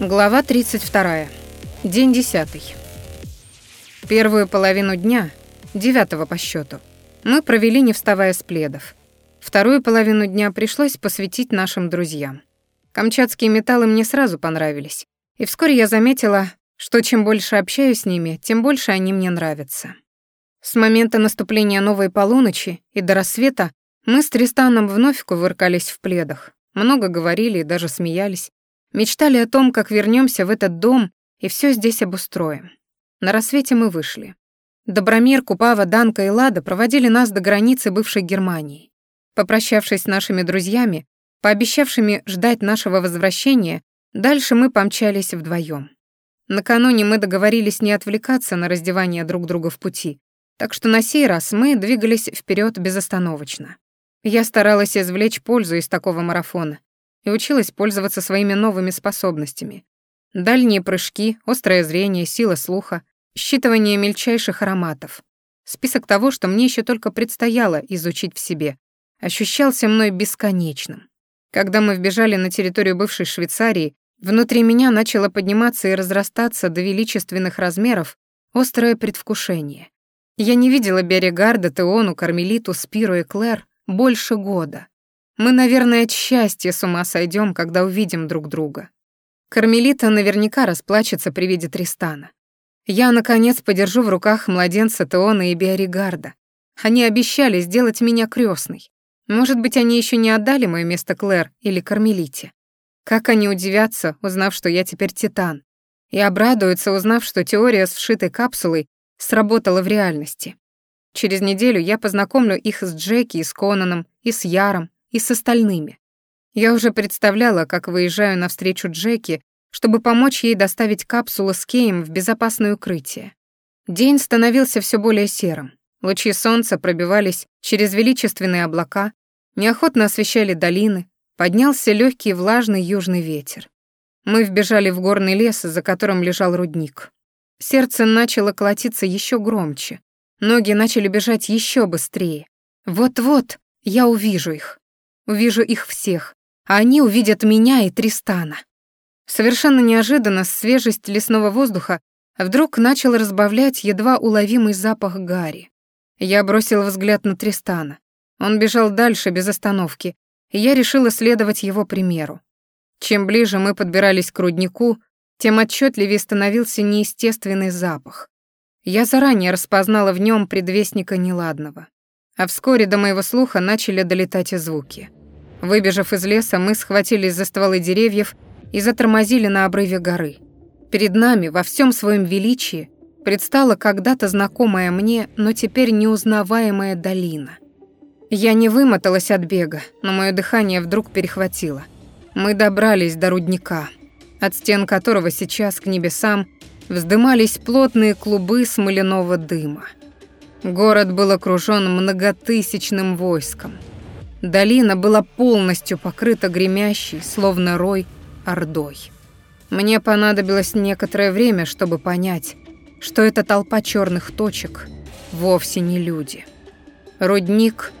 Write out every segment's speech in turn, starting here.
Глава 32. День 10. Первую половину дня, девятого по счету, мы провели, не вставая с пледов. Вторую половину дня пришлось посвятить нашим друзьям. Камчатские металлы мне сразу понравились, и вскоре я заметила, что чем больше общаюсь с ними, тем больше они мне нравятся. С момента наступления новой полуночи и до рассвета мы с Тристаном вновь кувыркались в пледах, много говорили и даже смеялись, Мечтали о том, как вернемся в этот дом и все здесь обустроим. На рассвете мы вышли. Добромир, Купава, Данка и Лада проводили нас до границы бывшей Германии. Попрощавшись с нашими друзьями, пообещавшими ждать нашего возвращения, дальше мы помчались вдвоем. Накануне мы договорились не отвлекаться на раздевание друг друга в пути, так что на сей раз мы двигались вперед безостановочно. Я старалась извлечь пользу из такого марафона, и училась пользоваться своими новыми способностями. Дальние прыжки, острое зрение, сила слуха, считывание мельчайших ароматов. Список того, что мне еще только предстояло изучить в себе, ощущался мной бесконечным. Когда мы вбежали на территорию бывшей Швейцарии, внутри меня начало подниматься и разрастаться до величественных размеров острое предвкушение. Я не видела Берри Гарда, Теону, Кармелиту, Спиру и Клэр больше года. Мы, наверное, от счастья с ума сойдем, когда увидим друг друга. Кармелита наверняка расплачется при виде Тристана. Я, наконец, подержу в руках младенца Теона и Биоригарда. Они обещали сделать меня крестной. Может быть, они еще не отдали мое место Клэр или Кармелите. Как они удивятся, узнав, что я теперь Титан, и обрадуются, узнав, что теория с вшитой капсулой сработала в реальности. Через неделю я познакомлю их с Джеки и с Конаном, и с Яром, и с остальными. Я уже представляла, как выезжаю навстречу Джеки, чтобы помочь ей доставить капсулу с Кеем в безопасное укрытие. День становился все более серым. Лучи солнца пробивались через величественные облака, неохотно освещали долины, поднялся легкий влажный южный ветер. Мы вбежали в горный лес, за которым лежал рудник. Сердце начало колотиться еще громче. Ноги начали бежать еще быстрее. Вот-вот я увижу их. Увижу их всех, а они увидят меня и Тристана. Совершенно неожиданно свежесть лесного воздуха вдруг начала разбавлять едва уловимый запах гари. Я бросил взгляд на Тристана. Он бежал дальше без остановки, и я решила следовать его примеру. Чем ближе мы подбирались к руднику, тем отчетливее становился неестественный запах. Я заранее распознала в нем предвестника неладного. А Вскоре до моего слуха начали долетать звуки. Выбежав из леса, мы схватились за стволы деревьев и затормозили на обрыве горы. Перед нами во всем своем величии предстала когда-то знакомая мне, но теперь неузнаваемая долина. Я не вымоталась от бега, но мое дыхание вдруг перехватило. Мы добрались до рудника, от стен которого сейчас к небесам вздымались плотные клубы смоляного дыма. Город был окружен многотысячным войском — Долина была полностью покрыта гремящей, словно рой, ордой. Мне понадобилось некоторое время, чтобы понять, что эта толпа черных точек вовсе не люди. Рудник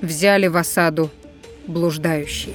взяли в осаду блуждающие.